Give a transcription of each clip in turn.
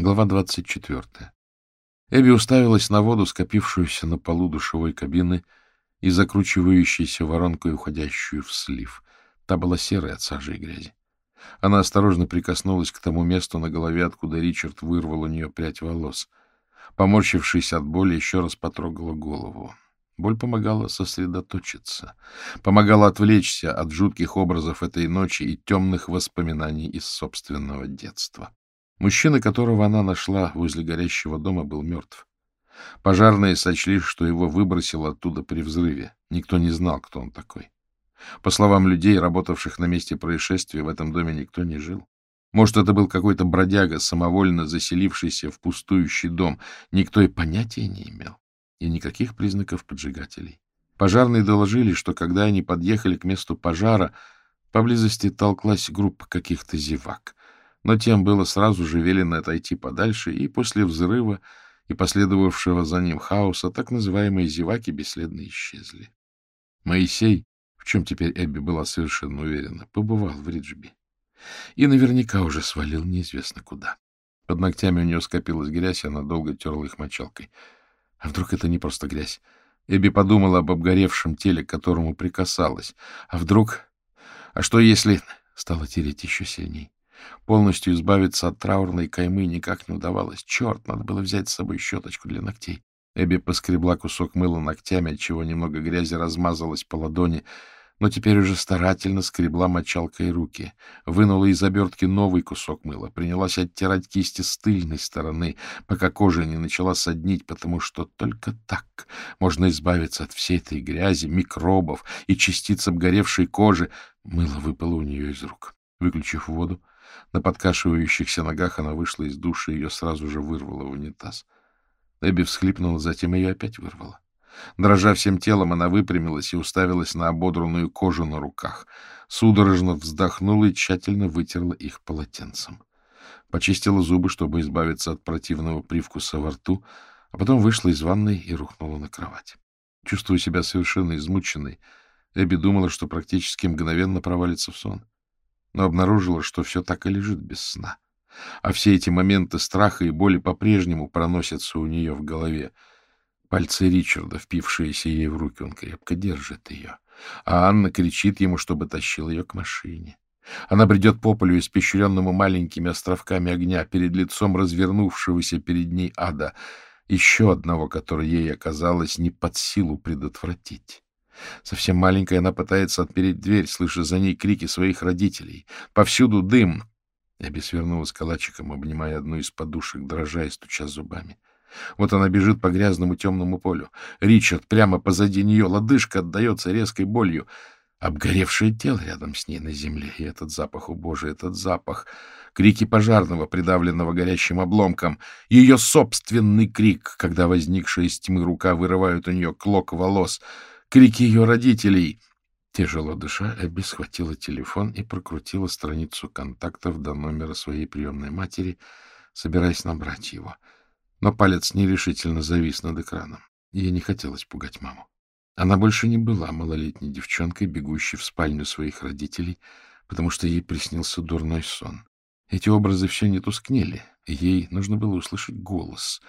Глава 24. Эбби уставилась на воду, скопившуюся на полу душевой кабины и закручивающуюся воронку и уходящую в слив. Та была серой от сажи и грязи. Она осторожно прикоснулась к тому месту на голове, откуда Ричард вырвал у нее прядь волос. Поморщившись от боли, еще раз потрогала голову. Боль помогала сосредоточиться, помогала отвлечься от жутких образов этой ночи и темных воспоминаний из собственного детства. Мужчина, которого она нашла возле горящего дома, был мертв. Пожарные сочли, что его выбросило оттуда при взрыве. Никто не знал, кто он такой. По словам людей, работавших на месте происшествия, в этом доме никто не жил. Может, это был какой-то бродяга, самовольно заселившийся в пустующий дом. Никто и понятия не имел. И никаких признаков поджигателей. Пожарные доложили, что когда они подъехали к месту пожара, поблизости толклась группа каких-то зевак. Но тем было сразу же велено отойти подальше, и после взрыва и последовавшего за ним хаоса так называемые зеваки бесследно исчезли. Моисей, в чем теперь Эбби была совершенно уверена, побывал в Риджби. И наверняка уже свалил неизвестно куда. Под ногтями у нее скопилась грязь, и она долго терла их мочалкой. А вдруг это не просто грязь? Эбби подумала об обгоревшем теле, к которому прикасалась. А вдруг... А что если... Стала тереть еще сильней. Полностью избавиться от траурной каймы никак не удавалось. Черт, надо было взять с собой щеточку для ногтей. Эбби поскребла кусок мыла ногтями, отчего немного грязи размазалась по ладони, но теперь уже старательно скребла мочалкой руки. Вынула из обертки новый кусок мыла, принялась оттирать кисти с тыльной стороны, пока кожа не начала соднить, потому что только так можно избавиться от всей этой грязи, микробов и частиц обгоревшей кожи. Мыло выпало у нее из рук. Выключив воду, на подкашивающихся ногах она вышла из души, и ее сразу же вырвало в унитаз. Эбби всхлипнула, затем ее опять вырвало. Дрожа всем телом, она выпрямилась и уставилась на ободранную кожу на руках. Судорожно вздохнула и тщательно вытерла их полотенцем. Почистила зубы, чтобы избавиться от противного привкуса во рту, а потом вышла из ванной и рухнула на кровать. Чувствуя себя совершенно измученной, Эбби думала, что практически мгновенно провалится в сон но обнаружила, что все так и лежит без сна. А все эти моменты страха и боли по-прежнему проносятся у нее в голове. Пальцы Ричарда, впившиеся ей в руки, он крепко держит ее. А Анна кричит ему, чтобы тащил ее к машине. Она бредет по полю, испещренному маленькими островками огня, перед лицом развернувшегося перед ней ада, еще одного, который ей оказалось не под силу предотвратить. Совсем маленькая она пытается отпереть дверь, слыша за ней крики своих родителей. Повсюду дым. Эбби свернулась калачиком, обнимая одну из подушек, дрожа и стуча зубами. Вот она бежит по грязному темному полю. Ричард прямо позади нее, лодыжка отдается резкой болью. Обгоревшее тело рядом с ней на земле. И этот запах, о боже, этот запах. Крики пожарного, придавленного горящим обломком. Ее собственный крик, когда возникшая из тьмы рука вырывает у нее клок волос — крики ее родителей. Тяжело дыша, Эбби схватила телефон и прокрутила страницу контактов до номера своей приемной матери, собираясь набрать его. Но палец нерешительно завис над экраном. Ей не хотелось пугать маму. Она больше не была малолетней девчонкой, бегущей в спальню своих родителей, потому что ей приснился дурной сон. Эти образы все не тускнели, ей нужно было услышать голос,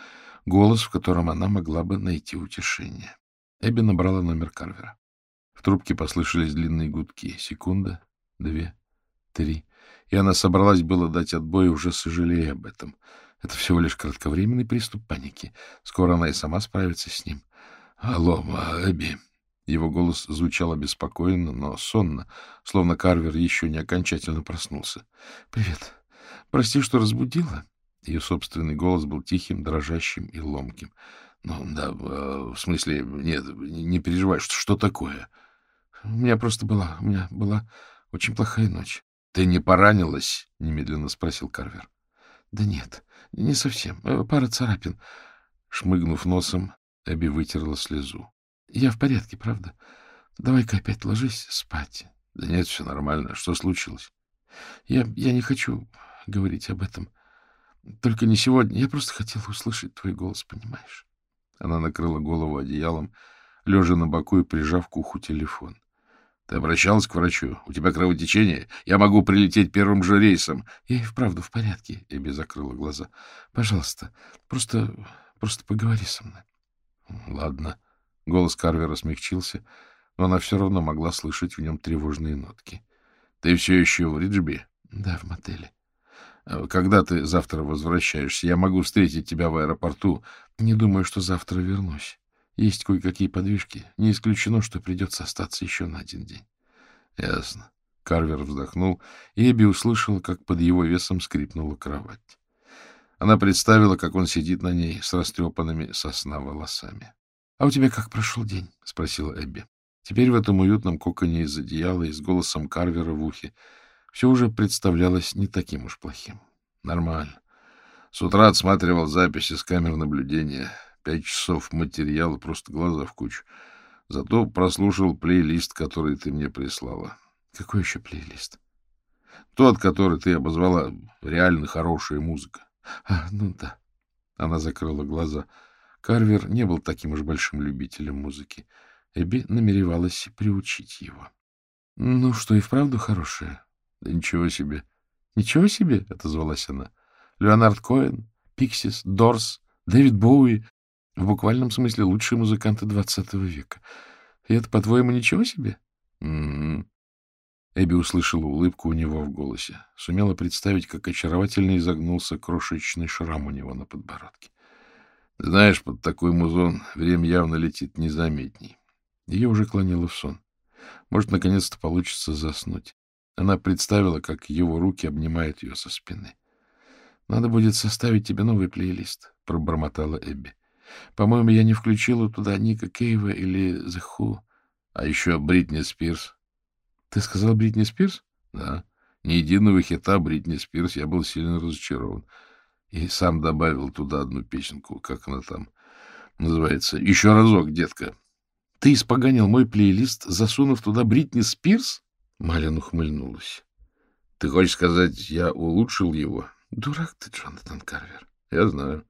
голос, в котором она могла бы найти утешение. Эбби набрала номер Карвера. В трубке послышались длинные гудки. Секунда, две, три. И она собралась было дать отбой, уже сожалея об этом. Это всего лишь кратковременный приступ паники. Скоро она и сама справится с ним. — Алло, Эбби. Его голос звучал обеспокоенно, но сонно, словно Карвер еще не окончательно проснулся. — Привет. Прости, что разбудила. Ее собственный голос был тихим, дрожащим и ломким. Ну, да, э, в смысле, нет, не переживай, что, что такое? У меня просто была, у меня была очень плохая ночь. — Ты не поранилась? — немедленно спросил Карвер. — Да нет, не совсем. Э, пара царапин. Шмыгнув носом, Эбби вытерла слезу. — Я в порядке, правда? Давай-ка опять ложись спать. — Да нет, все нормально. Что случилось? — Я, я не хочу говорить об этом. Только не сегодня. Я просто хотела услышать твой голос, понимаешь? Она накрыла голову одеялом, лежа на боку и прижав к уху телефон. Ты обращалась к врачу? У тебя кровотечение? Я могу прилететь первым же рейсом. Я и вправду в порядке. Эбби закрыла глаза. Пожалуйста, просто, просто поговори со мной. Ладно. Голос Карвера смягчился, но она все равно могла слышать в нем тревожные нотки. Ты все еще в Риджби? Да, в мотеле. А когда ты завтра возвращаешься? Я могу встретить тебя в аэропорту. Не думаю, что завтра вернусь. Есть кое-какие подвижки. Не исключено, что придется остаться еще на один день. — Ясно. Карвер вздохнул, и Эбби услышала, как под его весом скрипнула кровать. Она представила, как он сидит на ней с растрепанными сосна волосами. — А у тебя как прошел день? — спросила Эбби. Теперь в этом уютном коконе из одеяла и с голосом Карвера в ухе все уже представлялось не таким уж плохим. — Нормально. С утра отсматривал записи с камер наблюдения. Пять часов материала, просто глаза в кучу. Зато прослушал плейлист, который ты мне прислала. — Какой еще плейлист? — Тот, который ты обозвала реально хорошая музыка. — А, ну да. Она закрыла глаза. Карвер не был таким уж большим любителем музыки. Эбби намеревалась приучить его. — Ну, что и вправду хорошее? — Да ничего себе. — Ничего себе, — отозвалась она. — Леонард Коэн, Пиксис, Дорс, Дэвид Боуи, в буквальном смысле лучшие музыканты двадцатого века. И это, по-твоему, ничего себе? Mm-hmm. Эбби услышала улыбку у него в голосе. Сумела представить, как очаровательно изогнулся крошечный шрам у него на подбородке. Знаешь, под такой музон время явно летит незаметней. Ее уже клонило в сон. Может, наконец-то получится заснуть. Она представила, как его руки обнимают ее со спины. — Надо будет составить тебе новый плейлист, — пробормотала Эбби. По-моему, я не включила туда Ника Кейва или The Who. А еще Бритни Спирс. Ты сказал Бритни Спирс? Да. Ни единого хита Бритни Спирс. Я был сильно разочарован. И сам добавил туда одну песенку, как она там называется. Еще разок, детка. Ты испоганил мой плейлист, засунув туда Бритни Спирс? Малин ухмыльнулась. Ты хочешь сказать, я улучшил его? Дурак ты, Джонатан Карвер. Я знаю.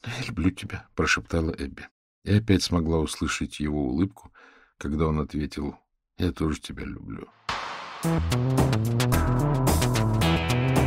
— Я люблю тебя, — прошептала Эбби. И опять смогла услышать его улыбку, когда он ответил, — Я тоже тебя люблю. Thank you.